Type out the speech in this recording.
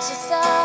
Just saw.